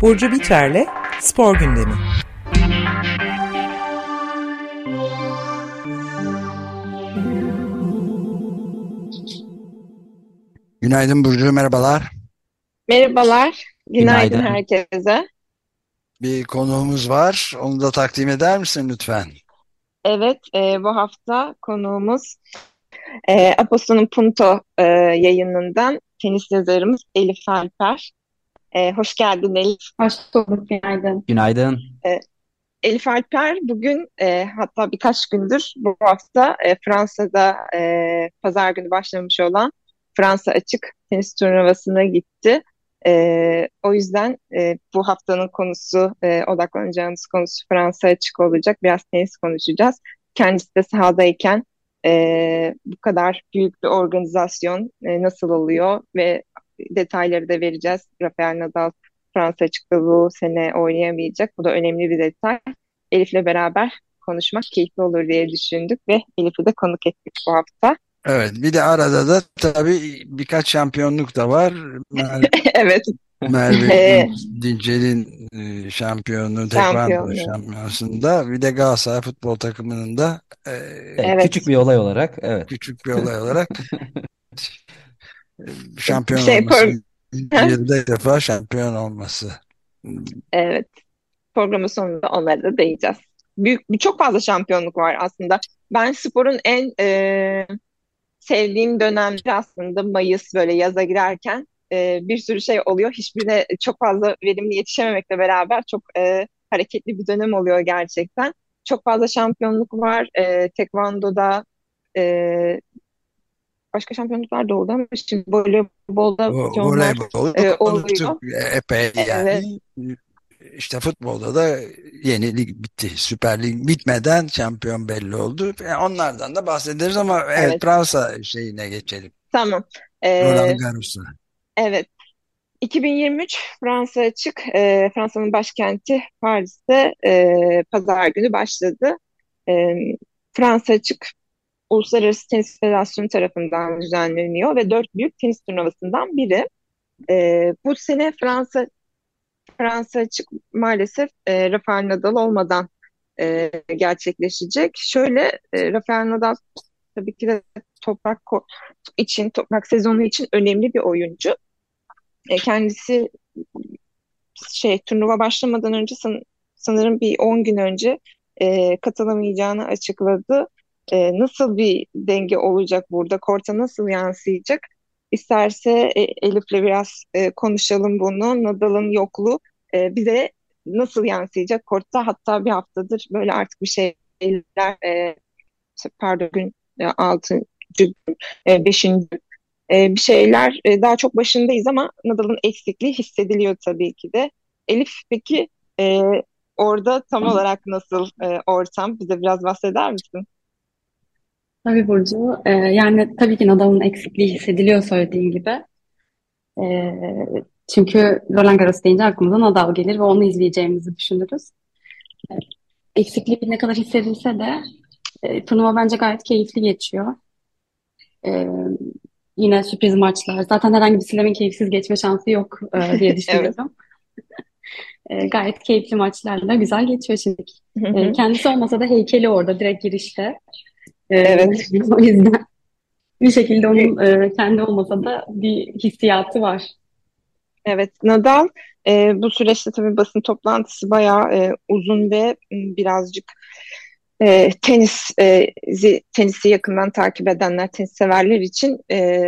Burcu Biterle Spor Gündemi. Günaydın Burcu, merhabalar. Merhabalar, günaydın, Günaydın. herkese. Bir konuğumuz var, onu da takdim eder misin lütfen? Evet, e, bu hafta konuğumuz e, Aposto'nun Punto e, yayınından tenis yazarımız Elif Alper. E, hoş geldin Elif. Hoş bulduk, günaydın. Günaydın. Elif Alper bugün e, hatta birkaç gündür bu hafta e, Fransa'da e, pazar günü başlamış olan Fransa Açık Tenis Turnuvası'na gitti. E, o yüzden e, bu haftanın konusu, e, odaklanacağımız konusu Fransa Açık olacak. Biraz tenis konuşacağız. Kendisi de sahadayken e, bu kadar büyük bir organizasyon e, nasıl oluyor ve detayları da vereceğiz. Rafael Nadal Fransa Açık'ta bu sene oynayamayacak. Bu da önemli bir detay. Elif'le beraber konuşmak keyifli olur diye düşündük ve Elif'i de konuk ettik bu hafta. Evet, bir de arada da tabii birkaç şampiyonluk da var. Mer Evet, Merve Ee, Dinçel'in e, şampiyonu, tekvando şampiyonasında, bir de Galatasaray futbol takımının da e, Evet, küçük bir olay olarak, evet. küçük bir olay olarak şampiyon Şey, olması, pro- yılda bir defa şampiyon olması. evet. Programın sonunda onlara da değineceğiz. Büyük, çok fazla şampiyonluk var aslında. Ben sporun en e, sevdiğim dönemleri aslında Mayıs böyle yaza girerken e, bir sürü şey oluyor. Hiçbirine çok fazla verimli yetişememekle beraber çok e, hareketli bir dönem oluyor gerçekten. Çok fazla şampiyonluk var. E, Tekvando'da e, başka şampiyonluklar da oldu ama şimdi voleybolda voleybolu e, oluyor. epey Evet, yani. İşte futbolda da yeni lig bitti. Süper Lig bitmeden şampiyon belli oldu. E, Onlardan da bahsederiz ama evet evet. Fransa şeyine geçelim. Tamam. Roland E, Garros'a. evet. 2023 Fransa Açık, e, Fransa'nın başkenti Paris'te e, pazar günü başladı. E, Fransa Açık Uluslararası Tenis Federasyonu tarafından düzenleniyor ve dört büyük tenis turnuvasından biri. E, bu sene Fransa Fransa Açık maalesef e, Rafael Nadal olmadan e, gerçekleşecek. Şöyle e, Rafael Nadal tabii ki de toprak için, toprak sezonu için önemli bir oyuncu. E, kendisi şey turnuva başlamadan önce san- sanırım bir 10 gün önce e, katılamayacağını açıkladı. E, nasıl bir denge olacak burada? Korta nasıl yansıyacak? İsterse e, Elif'le biraz e, konuşalım bunu. Nadal'ın yokluğu e, bize nasıl yansıyacak kortta? Hatta bir haftadır böyle artık bir şeyler e, pardon gün e, 6. gün, e, 5. gün e, bir şeyler e, daha çok başındayız ama Nadal'ın eksikliği hissediliyor tabii ki de. Elif peki e, orada tam olarak nasıl e, ortam? Bize biraz bahseder misin? Tabii Burcu. Ee, yani tabii ki Nadal'ın eksikliği hissediliyor söylediğin gibi. Ee, çünkü Roland Garros deyince aklımıza Nadal gelir ve onu izleyeceğimizi düşünürüz. Ee, eksikliği ne kadar hissedilse de e, turnuva bence gayet keyifli geçiyor. Ee, yine sürpriz maçlar. Zaten herhangi bir slam'in keyifsiz geçme şansı yok e, diye düşünüyorum. Ee, gayet keyifli maçlarla güzel geçiyor şimdi. Hı. kendisi olmasa da heykeli orada direkt girişte. Evet. o yüzden bir şekilde onun e, kendi olmasa da bir hissiyatı var. Evet, Nadal e, bu süreçte tabii basın toplantısı bayağı e, uzun ve birazcık e, tenis e, zi- tenisi yakından takip edenler, tenis severler için e,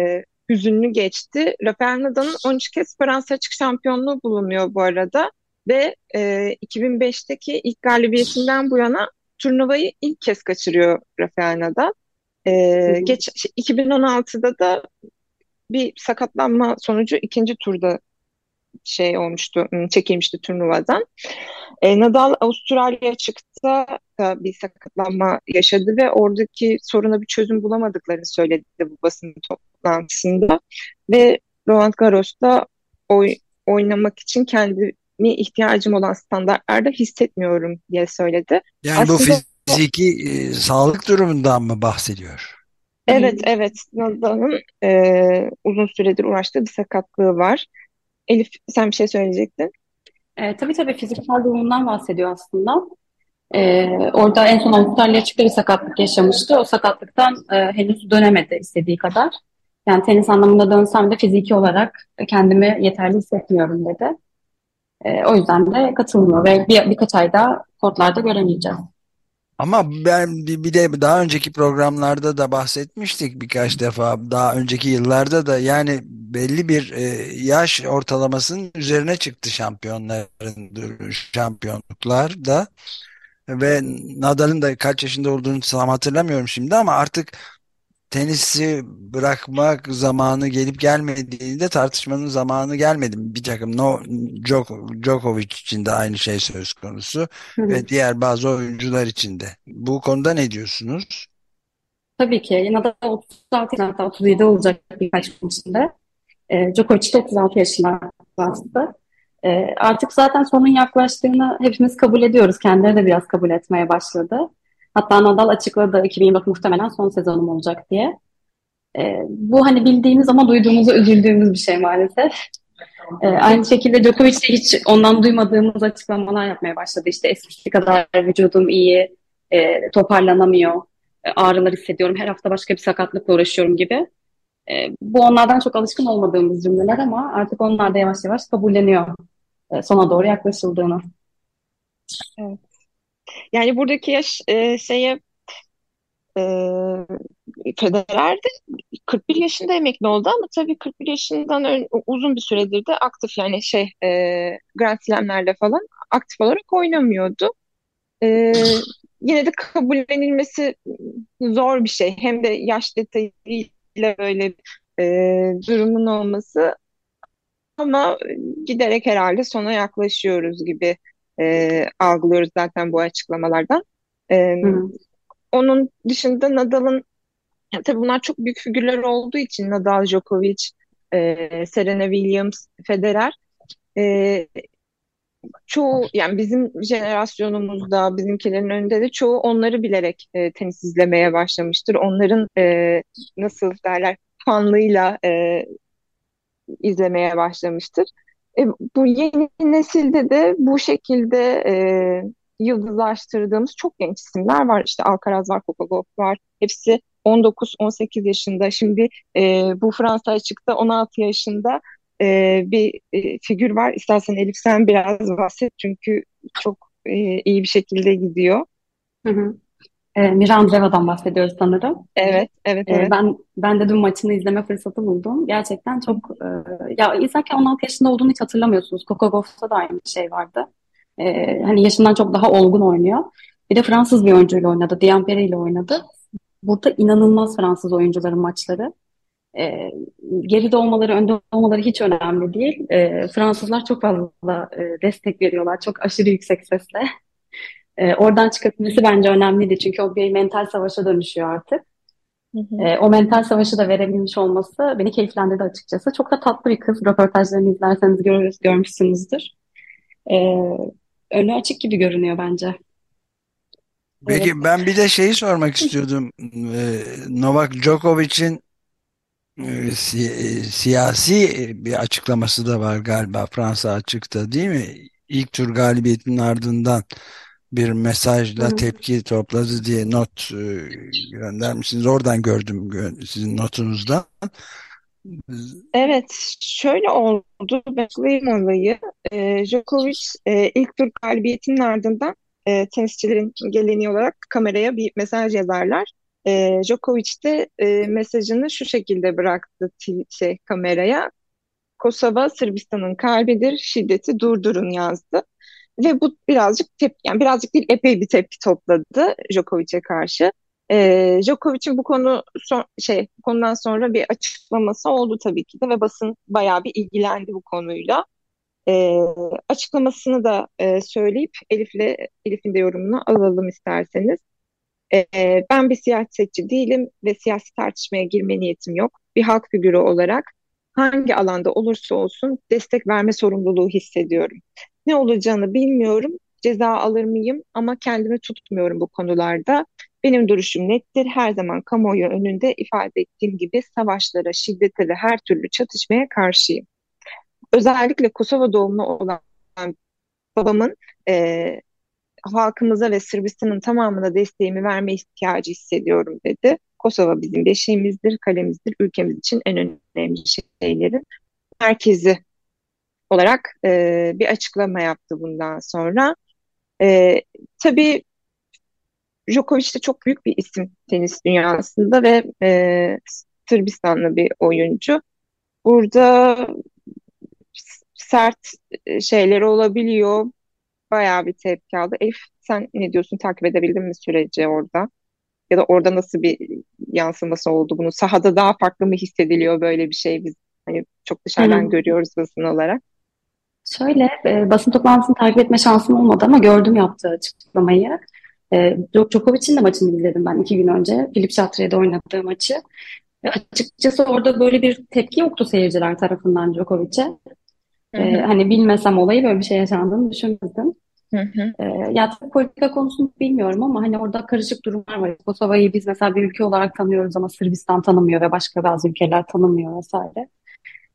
hüzünlü geçti. Rafael Nadal'ın 13 kez Fransa Açık şampiyonluğu bulunuyor bu arada ve e, 2005'teki ilk galibiyetinden bu yana turnuvayı ilk kez kaçırıyor Rafael Nadal. E, hı. geç 2016'da da bir sakatlanma sonucu ikinci turda şey olmuştu, ım, çekilmişti turnuvadan. E, Nadal Avustralya çıktı da bir sakatlanma yaşadı ve oradaki soruna bir çözüm bulamadıklarını söyledi bu basın toplantısında. Ve Roland Garros'ta oy, oynamak için kendimi ihtiyacım olan standartlarda hissetmiyorum diye söyledi. Yani bu Aslında fiziki e, sağlık durumundan mı bahsediyor? evet evet Nadal'ın e, uzun süredir uğraştığı bir sakatlığı var. Elif sen bir şey söyleyecektin. E, tabii tabii fiziksel durumundan bahsediyor aslında. E, orada en son Avustralya açıkta bir sakatlık yaşamıştı. O sakatlıktan e, henüz dönemedi istediği kadar. Yani tenis anlamında dönsem de fiziki olarak kendimi yeterli hissetmiyorum dedi. E, o yüzden de katılmıyor ve bir, birkaç ayda kortlarda göremeyeceğiz. Ama ben bir de daha önceki programlarda da bahsetmiştik birkaç defa. Daha önceki yıllarda da yani belli bir e, yaş ortalamasının üzerine çıktı şampiyonların şampiyonluklar da ve Nadal'ın da kaç yaşında olduğunu tam hatırlamıyorum şimdi ama artık tenisi bırakmak zamanı gelip gelmediğinde tartışmanın zamanı gelmedi mi? Bir takım no, Djokovic için de aynı şey söz konusu Hı ve hı. diğer bazı oyuncular için de. Bu konuda ne diyorsunuz? Tabii ki. Nadal 36 yaşında, hatta 37 olacak birkaç gün içinde. E, Djokovic de 36 yaşına bastı. E, artık zaten sonun yaklaştığını hepimiz kabul ediyoruz. Kendileri de biraz kabul etmeye başladı. Hatta Nadal açıkladı 2024 muhtemelen son sezonum olacak diye. E, bu hani bildiğimiz ama duyduğumuza üzüldüğümüz bir şey maalesef. E, aynı şekilde Djokovic de hiç ondan duymadığımız açıklamalar yapmaya başladı. İşte eskisi kadar vücudum iyi, e, toparlanamıyor, e, ağrılar hissediyorum, her hafta başka bir sakatlıkla uğraşıyorum gibi. E, bu onlardan çok alışkın olmadığımız cümleler ama artık onlar da yavaş yavaş kabulleniyor e, sona doğru yaklaşıldığını. Evet. Yani buradaki yaş e, şeye e, Federer de 41 yaşında emekli oldu ama tabii 41 yaşından ön- uzun bir süredir de aktif yani şey e, Grand Slam'lerde falan aktif olarak oynamıyordu. E, yine de kabullenilmesi zor bir şey. Hem de yaş detayıyla böyle e, durumun olması ama giderek herhalde sona yaklaşıyoruz gibi e, algılıyoruz zaten bu açıklamalardan. E, Hı onun dışında Nadal'ın ya tabii bunlar çok büyük figürler olduğu için Nadal, Djokovic, e, Serena Williams, Federer e, çoğu yani bizim jenerasyonumuzda bizimkilerin önünde de çoğu onları bilerek e, tenis izlemeye başlamıştır. Onların e, nasıl derler fanlığıyla e, izlemeye başlamıştır. E, bu yeni nesilde de bu şekilde e, yıldızlaştırdığımız çok genç isimler var. İşte Alcaraz var, Gauff var. Hepsi 19-18 yaşında. Şimdi e, bu Fransa açıkta 16 yaşında e, bir e, figür var. İstersen Elif sen biraz bahset çünkü çok e, iyi bir şekilde gidiyor. Hı hı. E, Mira Andreeva'dan bahsediyoruz sanırım. Evet, evet, E, evet. ben ben de dün maçını izleme fırsatı buldum. Gerçekten çok e, ya izlerken 16 yaşında olduğunu hiç hatırlamıyorsunuz. Coco Gauff'ta da aynı şey vardı. E, hani yaşından çok daha olgun oynuyor. Bir de Fransız bir oyuncuyla oynadı. Diampere ile oynadı. Burada inanılmaz Fransız oyuncuların maçları. E, geride olmaları, önde olmaları hiç önemli değil. E, Fransızlar çok fazla e, destek veriyorlar. Çok aşırı yüksek sesle. E, oradan çıkabilmesi bence önemliydi. Çünkü o bir mental savaşa dönüşüyor artık. Hı hı. E, o mental savaşı da verebilmiş olması beni keyiflendirdi açıkçası. Çok da tatlı bir kız. Röportajlarını izlerseniz görür, görmüşsünüzdür. E, önü açık gibi görünüyor bence. Evet. Peki ben bir de şeyi sormak istiyordum. Ee, Novak Djokovic'in e, si- e, siyasi bir açıklaması da var galiba Fransa açıkta değil mi? İlk tur galibiyetinin ardından bir mesajla hı. tepki topladı diye not e, göndermişsiniz. Oradan gördüm gö- sizin notunuzda. Evet, şöyle oldu. Ben açıklayayım olayı. Ee, Djokovic e, ilk tur galibiyetinin ardından e, tenisçilerin geleneği olarak kameraya bir mesaj yazarlar. E, Djokovic de e, mesajını şu şekilde bıraktı şey kameraya. Kosova Sırbistan'ın kalbidir, şiddeti durdurun yazdı. Ve bu birazcık tep yani birazcık değil epey bir tepki topladı Djokovic'e karşı. Ee, Djokovic'in bu konu son, şey konudan sonra bir açıklaması oldu tabii ki de ve basın bayağı bir ilgilendi bu konuyla. Ee, açıklamasını da e, söyleyip Elif'le Elif'in de yorumunu alalım isterseniz. Ee, ben bir siyasetçi değilim ve siyasi tartışmaya girme niyetim yok. Bir halk figürü olarak hangi alanda olursa olsun destek verme sorumluluğu hissediyorum. Ne olacağını bilmiyorum, ceza alır mıyım ama kendimi tutmuyorum bu konularda. Benim duruşum nettir. Her zaman kamuoyu önünde ifade ettiğim gibi savaşlara, şiddete ve her türlü çatışmaya karşıyım. Özellikle Kosova doğumlu olan babamın e, halkımıza ve Sırbistan'ın tamamına desteğimi verme ihtiyacı hissediyorum dedi. Kosova bizim beşiğimizdir, kalemizdir, ülkemiz için en önemli şeylerin merkezi olarak e, bir açıklama yaptı bundan sonra. E, tabii Djokovic de çok büyük bir isim tenis dünyasında ve e, Sırbistanlı bir oyuncu. Burada sert e, şeyler olabiliyor. Bayağı bir tepki aldı. Elif sen ne diyorsun? Takip edebildin mi süreci orada? Ya da orada nasıl bir yansıması oldu bunu? Sahada daha farklı mı hissediliyor böyle bir şey? Biz hani çok dışarıdan Hı. görüyoruz basın olarak. Şöyle e, basın toplantısını takip etme şansım olmadı ama gördüm yaptığı açıklamayı. E, Djokovic'in de maçını izledim ben iki gün önce. Filip Chatre'de oynadığı maçı. Ve açıkçası orada böyle bir tepki yoktu seyirciler tarafından Djokovic'e. E, hani bilmesem olayı böyle bir şey yaşandığını düşünmezdim. hı hı. E, ya tabii politika konusunu bilmiyorum ama hani orada karışık durumlar var. Kosova'yı biz mesela bir ülke olarak tanıyoruz ama Sırbistan tanımıyor ve başka bazı ülkeler tanımıyor vesaire.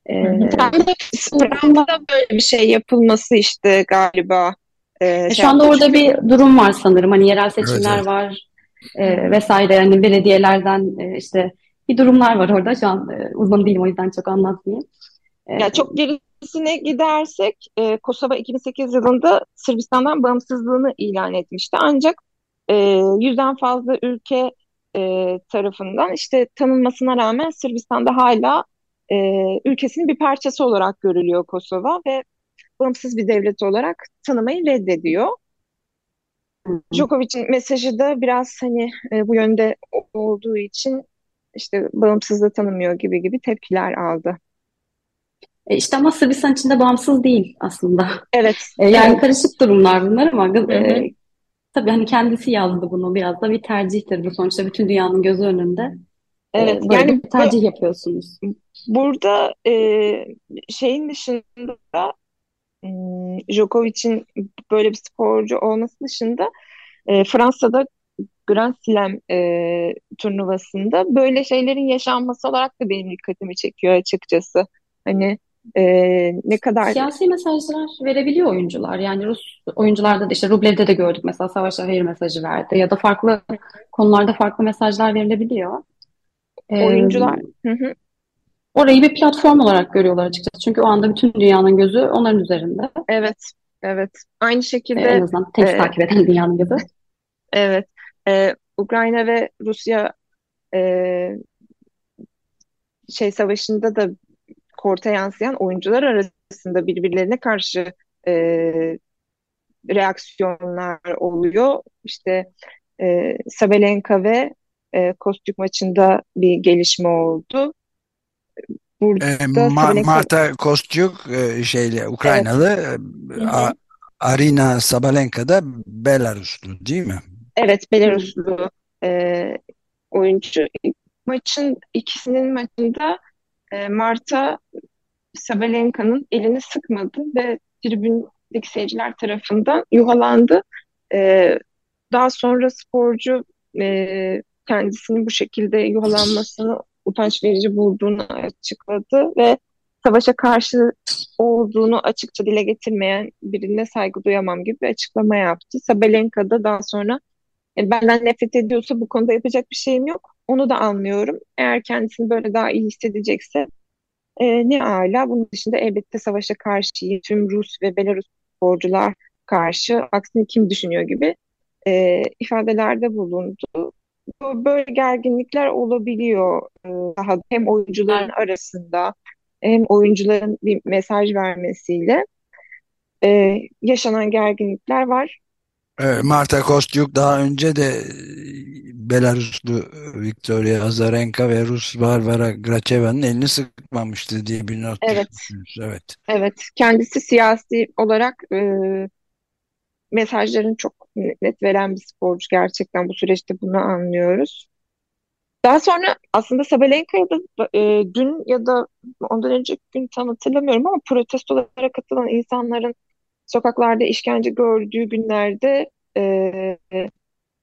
E, Ben de Fransa'da böyle bir şey yapılması işte galiba e, E, şey Şu anda orada bir durum var sanırım. Hani yerel seçimler evet. var e, vesaire. Hani belediyelerden e, işte bir durumlar var orada. Şu an e, uzman değilim o yüzden çok anlatmayayım. E, Ya çok gerisine gidersek e, Kosova 2008 yılında Sırbistan'dan bağımsızlığını ilan etmişti. Ancak e, yüzden fazla ülke e, tarafından işte tanınmasına rağmen Sırbistan'da hala e, ülkesinin bir parçası olarak görülüyor Kosova ve bağımsız bir devlet olarak tanımayı reddediyor. Djokovic'in mesajı da biraz hani e, bu yönde olduğu için işte bağımsızlığı tanımıyor gibi gibi tepkiler aldı. E, işte ama Sırbistan içinde bağımsız değil aslında. Evet, E, yani evet. karışık durumlar bunlar ama Hı hı. e, tabii hani kendisi yazdı bunu biraz da bir tercihtir bu sonuçta bütün dünyanın gözü önünde. E, Evet, böyle yani bir bu, tercih yapıyorsunuz. burada e, şeyin dışında hmm, Djokovic'in böyle bir sporcu olması dışında e, Fransa'da Grand Slam e, turnuvasında böyle şeylerin yaşanması olarak da benim dikkatimi çekiyor açıkçası. Hani e, ne kadar Siyasi mesajlar verebiliyor oyuncular. Yani Rus oyuncularda da işte Rublev'de de gördük mesela savaşa hayır mesajı verdi ya da farklı konularda farklı mesajlar verilebiliyor. Oyuncular hı hı, orayı bir platform olarak görüyorlar açıkçası. Çünkü o anda bütün dünyanın gözü onların üzerinde. evet evet aynı Ee, en şekilde azından tenis e, takip eden dünyanın gözü. evet e, Ukrayna ve Rusya e, şey savaşında da korta yansıyan oyuncular arasında birbirlerine karşı e, reaksiyonlar oluyor. İşte e, Sabalenka ve e, Kostyuk maçında bir gelişme oldu. E, Burada Ma- Sabalenka Marta Kostyuk e, şeyle evet Ukraynalı e, hı. A- Arina Sabalenka da Belaruslu değil mi? evet. Belaruslu e, oyuncu maçın ikisinin maçında e, Marta Sabalenka'nın elini sıkmadı ve tribündeki seyirciler tarafından yuhalandı. Ee, daha sonra sporcu e, kendisinin bu şekilde yuhalanmasını utanç verici bulduğunu açıkladı ve savaşa karşı olduğunu açıkça dile getirmeyen birine saygı duyamam gibi bir açıklama yaptı. Sabalenka da daha sonra "E, benden nefret ediyorsa bu konuda yapacak bir şeyim yok. Onu da anlıyorum. Eğer kendisini böyle daha iyi hissedecekse e, ne ala. Bunun dışında elbette savaşa karşı tüm Rus ve Belarus sporcular karşı aksini kim düşünüyor gibi e, ifadelerde bulundu. Böyle gerginlikler olabiliyor e, daha hem oyuncuların arasında hem oyuncuların bir mesaj vermesiyle e, yaşanan gerginlikler var. Evet, Marta Kostyuk daha önce de e, Belaruslu Victoria Azarenka ve Rus Varvara Gracheva'nın elini sıkmamıştı diye bir not Evet, düşmüşsünüz. Evet. evet. Kendisi siyasi olarak e, mesajların çok net veren bir sporcu gerçekten bu süreçte bunu anlıyoruz. Daha sonra aslında Sabalenka'ya da e, dün ya da ondan önceki gün tam hatırlamıyorum ama protestolara katılan insanların sokaklarda işkence gördüğü günlerde e,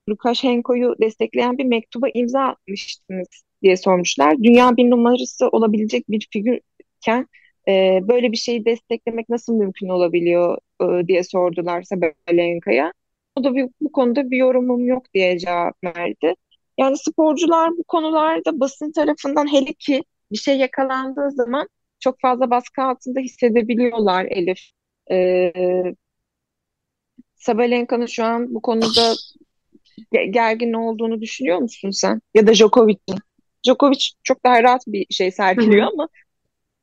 Lukashenko'yu destekleyen bir mektuba imza atmıştınız diye sormuşlar. Dünya bir numarası olabilecek bir figürken e, böyle bir şeyi desteklemek nasıl mümkün olabiliyor e, diye sordular Sabalenka'ya. O da bir, bu konuda bir yorumum yok diye cevap verdi. Yani sporcular bu konularda basın tarafından hele ki bir şey yakalandığı zaman çok fazla baskı altında hissedebiliyorlar Elif. Ee, Sabalenka'nın şu an bu konuda gergin olduğunu düşünüyor musun sen? Ya da Djokovic'in. Djokovic çok daha rahat bir şey sergiliyor ama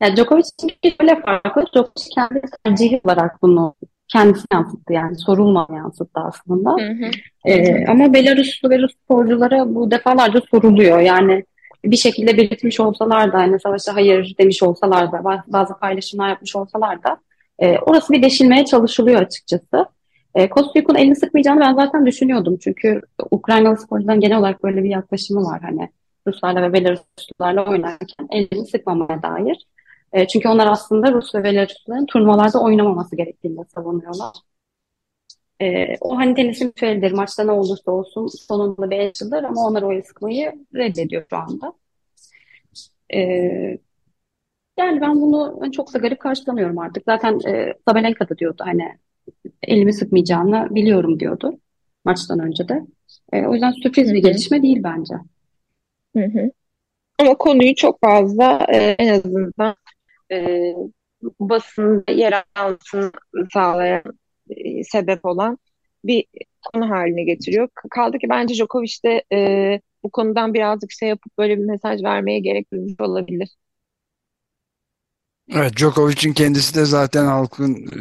ya Djokovic'in şöyle farklı. Djokovic kendi tercihi olarak bunu kendisi yansıttı yani sorulmadan yansıttı aslında. Hı hı. Ee, ama Belaruslu ve Rus sporculara bu defalarca soruluyor. Yani bir şekilde belirtmiş olsalar da hani savaşa hayır demiş olsalar da bazı paylaşımlar yapmış olsalar da e, orası bir deşilmeye çalışılıyor açıkçası. E, Kostyuk'un elini sıkmayacağını ben zaten düşünüyordum. Çünkü Ukraynalı sporcuların genel olarak böyle bir yaklaşımı var. Hani Ruslarla ve Belaruslularla oynarken elini sıkmamaya dair. E, çünkü onlar aslında Rus ve Belarusluların turnuvalarda oynamaması gerektiğini savunuyorlar. E, o hani tenisin ritüelidir. Maçta ne olursa olsun sonunda bir el açılır ama onlar o el sıkmayı reddediyor şu anda. E, yani ben bunu çok da garip karşılamıyorum artık. Zaten e, Sabalenka da diyordu hani elimi sıkmayacağını biliyorum diyordu maçtan önce de. E, o yüzden sürpriz bir gelişme değil bence. Hı hı. Ama konuyu çok fazla e, en azından e, basında yer almasını sağlayan e, sebep olan bir konu haline getiriyor. Kaldı ki bence Djokovic de e, bu konudan birazcık şey yapıp böyle bir mesaj vermeye gerek duymuş olabilir. Evet, Djokovic'in kendisi de zaten halkın e,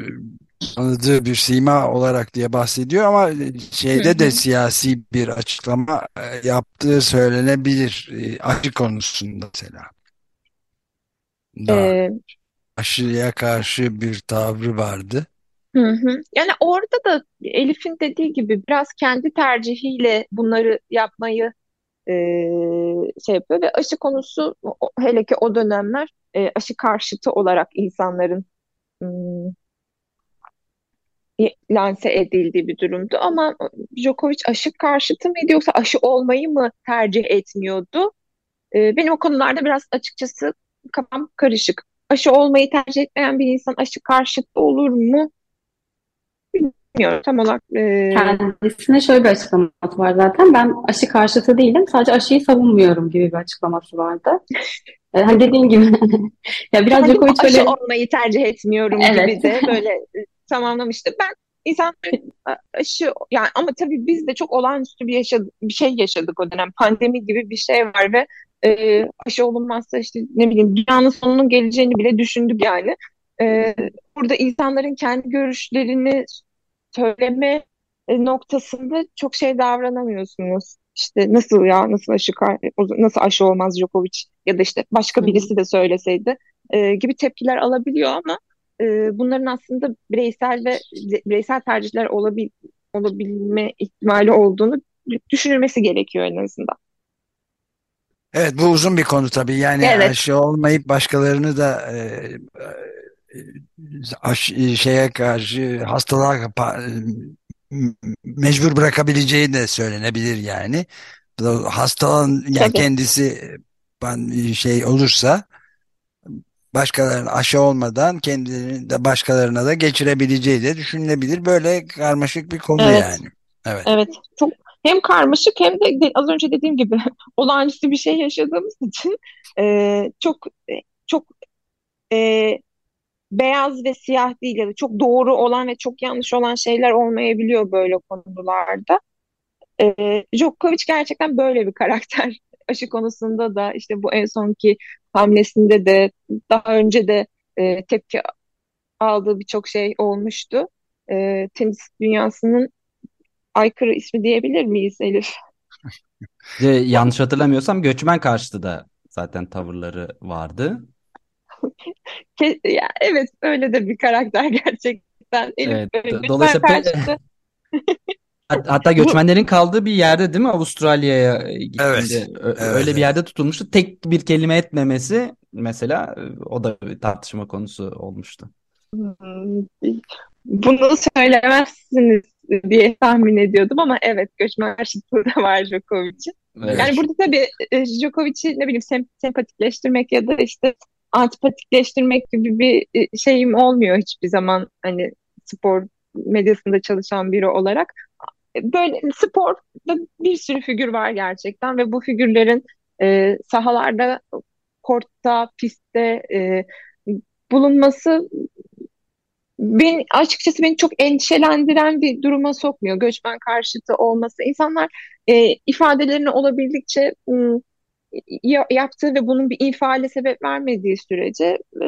tanıdığı bir sima olarak diye bahsediyor ama şeyde de siyasi bir açıklama e, yaptığı söylenebilir e, aşı konusunda mesela. Daha ee, aşıya karşı bir tavrı vardı. Hı hı. Yani orada da Elif'in dediği gibi biraz kendi tercihiyle bunları yapmayı e, şey yapıyor ve aşı konusu hele ki o dönemler e, aşı karşıtı olarak insanların ım, lanse edildiği bir durumdu. Ama Djokovic aşı karşıtı mıydı yoksa aşı olmayı mı tercih etmiyordu? E, benim o konularda biraz açıkçası kafam karışık. Aşı olmayı tercih etmeyen bir insan aşı karşıtı olur mu? Bilmiyorum tam olarak. E... Kendisine şöyle bir açıklaması var zaten. Ben aşı karşıtı değilim. Sadece aşıyı savunmuyorum gibi bir açıklaması vardı. E, hani dediğin gibi ya biraz Djokovic böyle aşı olmayı tercih etmiyorum evet. gibi de böyle tamamlamıştı. Ben insan aşı yani ama tabii biz de çok olağanüstü bir yaşadık, bir şey yaşadık o dönem. Pandemi gibi bir şey var ve e, aşı olunmazsa işte ne bileyim dünyanın sonunun geleceğini bile düşündük yani. E, burada insanların kendi görüşlerini söyleme noktasında çok şey davranamıyorsunuz. İşte nasıl ya nasıl aşı nasıl aşı olmaz Djokovic ya da işte başka birisi de söyleseydi e, gibi tepkiler alabiliyor ama e, bunların aslında bireysel ve bireysel tercihler olabil, olabilme ihtimali olduğunu düşünülmesi gerekiyor en azından. Evet bu uzun bir konu tabii yani evet. aşı olmayıp başkalarını da e, e aş, şeye karşı hastalığa mecbur bırakabileceği de söylenebilir yani. Hastalığın yani kendisi ben şey olursa başkalarına aşı olmadan kendilerini de başkalarına da geçirebileceği de düşünülebilir. Böyle karmaşık bir konu evet. yani. Evet. Evet. Çok hem karmaşık hem de az önce dediğim gibi olağanüstü bir şey yaşadığımız için e, çok çok e, beyaz ve siyah değil ya da çok doğru olan ve çok yanlış olan şeyler olmayabiliyor böyle konularda. E, Djokovic gerçekten böyle bir karakter. Aşı konusunda da işte bu en sonki hamlesinde de daha önce de e, tepki aldığı birçok şey olmuştu. E, tenis dünyasının aykırı ismi diyebilir miyiz Elif? yanlış hatırlamıyorsam göçmen karşıtı da zaten tavırları vardı. ya, evet öyle de bir karakter gerçekten. Elif evet, dolayısıyla karşıtı. Hatta göçmenlerin kaldığı bir yerde değil mi Avustralya'ya gittiğinde evet, öyle evet. bir yerde tutulmuştu. Tek bir kelime etmemesi mesela o da bir tartışma konusu olmuştu. Hmm, bunu söylemezsiniz diye tahmin ediyordum ama evet göçmen karşıtlığı da var Djokovic'in. Evet. Yani burada tabii e, Djokovic'i ne bileyim sem sempatikleştirmek ya da işte antipatikleştirmek gibi bir e, şeyim olmuyor hiçbir zaman hani spor medyasında çalışan biri olarak böyle sporda bir sürü figür var gerçekten ve bu figürlerin e, sahalarda, kortta, pistte e, bulunması ben açıkçası beni çok endişelendiren bir duruma sokmuyor. Göçmen karşıtı olması. İnsanlar e, ifadelerini olabildikçe ım, yaptığı ve bunun bir infiale sebep vermediği sürece e,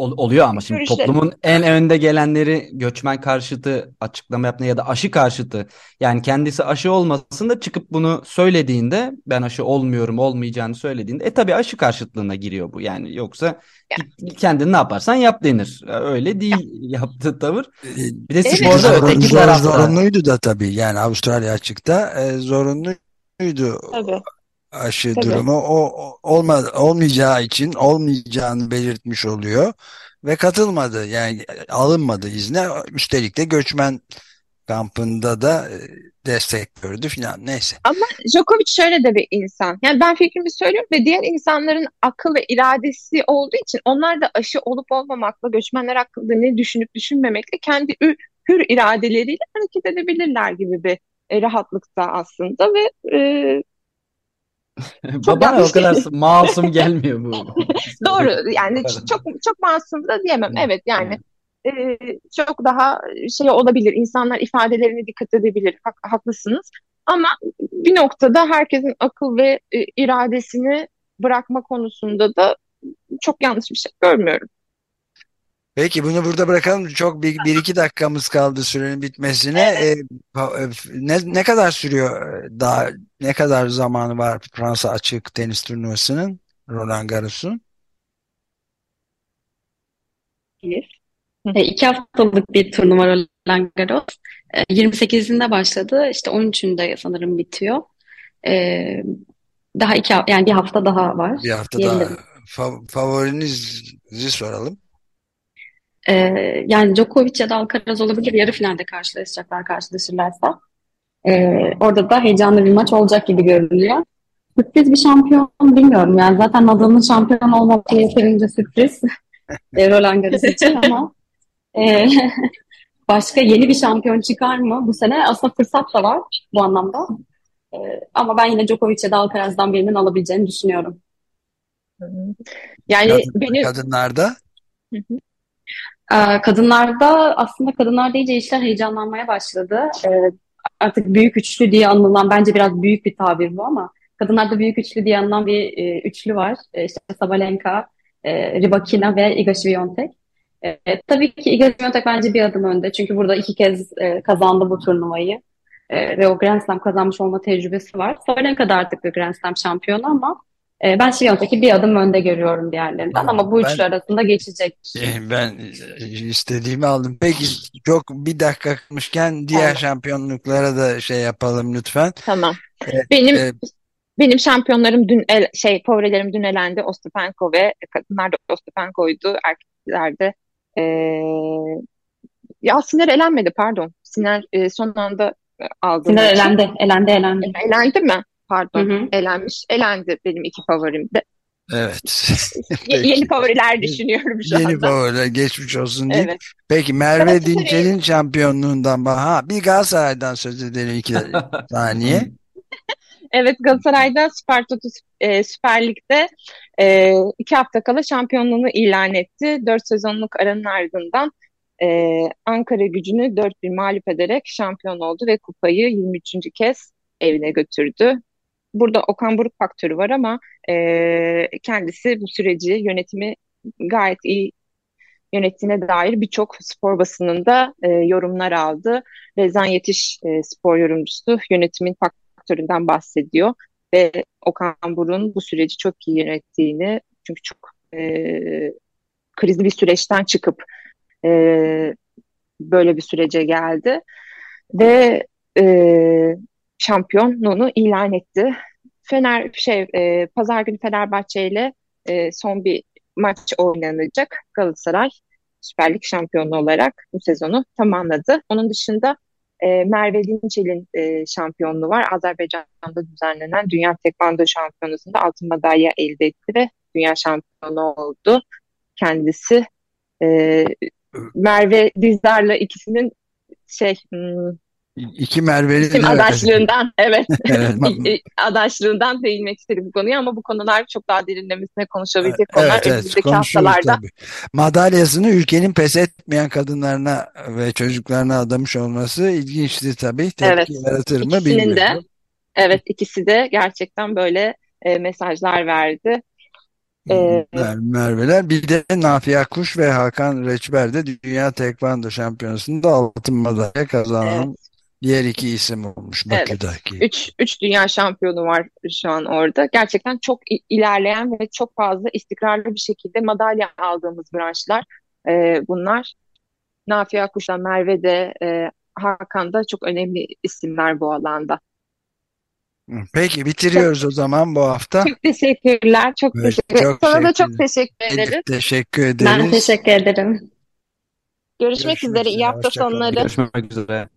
Ol, oluyor ama şimdi Görüşlerim. toplumun en önde gelenleri göçmen karşıtı açıklama yaptığında ya da aşı karşıtı. Yani kendisi aşı olmasın da çıkıp bunu söylediğinde ben aşı olmuyorum olmayacağını söylediğinde e tabii aşı karşıtlığına giriyor bu. Yani yoksa git, kendin ne yaparsan yap denir. Öyle değil yaptığı tavır. Bir de sporda evet. öteki tarafta zorunluydu da tabii. Yani Avustralya açıkta e, zorunluydu. Tabii aşı Tabii. durumu o olma, olmayacağı için olmayacağını belirtmiş oluyor ve katılmadı yani alınmadı izne üstelik de göçmen kampında da e, destek gördü filan neyse. Ama Djokovic şöyle de bir insan. Yani ben fikrimi söylüyorum ve diğer insanların akıl ve iradesi olduğu için onlar da aşı olup olmamakla göçmenler hakkında ne düşünüp düşünmemekle kendi hür iradeleriyle hareket edebilirler gibi bir e, rahatlıkta aslında ve e, Bana o kadar masum gelmiyor bu. Doğru yani çok çok masum da diyemem. Evet yani e, çok daha şey olabilir. İnsanlar ifadelerine dikkat edebilir. Hak, haklısınız. Ama bir noktada herkesin akıl ve e, iradesini bırakma konusunda da çok yanlış bir şey görmüyorum. Peki bunu burada bırakalım. Çok bir, bir iki dakikamız kaldı sürenin bitmesine. Evet. Ee, ne, ne kadar sürüyor daha ne kadar zamanı var Fransa açık tenis turnuvasının Roland Garros'un? E, iki haftalık bir turnuva Roland Garros. E, 28'inde başladı. İşte 13'ünde sanırım bitiyor. E, daha iki yani bir hafta daha var. Bir hafta daha. Fav favorinizi soralım. Ee, yani Djokovic ya da Alcaraz olabilir. Yarı finalde karşılaşacaklar karşılaşırlarsa. Ee, orada da heyecanlı bir maç olacak gibi görünüyor. Sürpriz bir şampiyon bilmiyorum. Yani zaten Nadal'ın şampiyon olması yeterince sürpriz. e, Roland Garros için ama e, başka yeni bir şampiyon çıkar mı? Bu sene aslında fırsat da var bu anlamda. E, ama ben yine Djokovic ya da Alcaraz'dan birinin alabileceğini düşünüyorum. Yani Kadın, benim kadınlarda hı hı. Ee, kadınlarda aslında kadınlarda iyice işler heyecanlanmaya başladı. Ee, artık büyük üçlü diye anılan bence biraz büyük bir tabir bu ama kadınlarda büyük üçlü diye anılan bir e, üçlü var. E, işte Sabalenka, e, Rybakina ve Iga Swiatek. E, tabii ki Iga Swiatek bence bir adım önde. Çünkü burada iki kez kazandı bu turnuvayı. Ve o Grand Slam kazanmış olma tecrübesi var. Sabalenka da artık bir Grand Slam şampiyonu ama e, ben Şiyon'daki bir adım önde görüyorum diğerlerinden ama bu ben, üçlü arasında geçecek. E, ben istediğimi aldım. Peki çok bir dakika kalmışken diğer evet. şampiyonluklara da şey yapalım lütfen. Tamam. Ee, benim e, benim şampiyonlarım dün el, şey favorilerim dün elendi. Ostapenko ve kadınlar da Ostapenko'ydu. Erkeklerde e, ya Siner elenmedi pardon. Siner e, son anda aldı. Siner elendi. Elendi elendi. Elendi mi? Pardon hı hı. elenmiş. Elendi benim iki favorim de. Evet. yeni favoriler düşünüyorum şu yeni anda. Yeni favoriler geçmiş olsun diye. Evet. Peki Merve evet, Dinçel'in şampiyonluğundan ha bir Galatasaray'dan söz edelim iki saniye. evet Galatasaray'da Süper Toto e, Süper Lig'de e, iki hafta kala şampiyonluğunu ilan etti. Dört sezonluk aranın ardından e, Ankara gücünü 4-1 mağlup ederek şampiyon oldu ve kupayı 23. kez evine götürdü burada Okan Buruk faktörü var ama e, kendisi bu süreci yönetimi gayet iyi yönettiğine dair birçok spor basınında e, yorumlar aldı. Rezan Yetiş e, spor yorumcusu yönetimin faktöründen bahsediyor ve Okan Buruk'un bu süreci çok iyi yönettiğini çünkü çok e, krizli bir süreçten çıkıp e, böyle bir sürece geldi ve e, şampiyonluğunu ilan etti. Fener şey e, pazar günü Fenerbahçe ile e, son bir maç oynanacak. Galatasaray Süper Lig şampiyonu olarak bu sezonu tamamladı. Onun dışında e, Merve Dinçel'in e, şampiyonluğu var. Azerbaycan'da düzenlenen Dünya Tekvando Şampiyonası'nda altın madalya elde etti ve dünya şampiyonu oldu. Kendisi e, Merve Dizdar'la ikisinin şey hmm, iki Merve'li isim adaşlığından evet, adaşlığından değinmek istedim bu konuya ama bu konular çok daha derinlemesine konuşabilecek konular Evet, önümüzdeki haftalarda. tabii. Madalyasını ülkenin pes etmeyen kadınlarına ve çocuklarına adamış olması ilginçti tabii. Tepki Evet. yaratır mı İkisinin de bilmiyorum. evet ikisi de gerçekten böyle e, mesajlar verdi. Ee, Mer- Merve'ler. Bir de Nafia Kuş ve Hakan Reçber de Dünya Tekvando Şampiyonası'nda altın madalya kazanan Evet. Diğer iki isim olmuş Evet. Bakü'deki. Üç, üç dünya şampiyonu var şu an orada. Gerçekten çok ilerleyen ve çok fazla istikrarlı bir şekilde madalya aldığımız branşlar e, bunlar. Nafia Kuş'la Merve de e, Hakan da çok önemli isimler bu alanda. Peki bitiriyoruz o zaman bu hafta. Çok teşekkürler. Çok Evet, teşekkür çok Sana da çok teşekkür teşekkür ederiz. Teşekkür Ben ederiz. teşekkür ederim. Görüşmek Görüşmek üzere. İyi üzere, hafta hoşça kalın. sonları. Görüşmek üzere.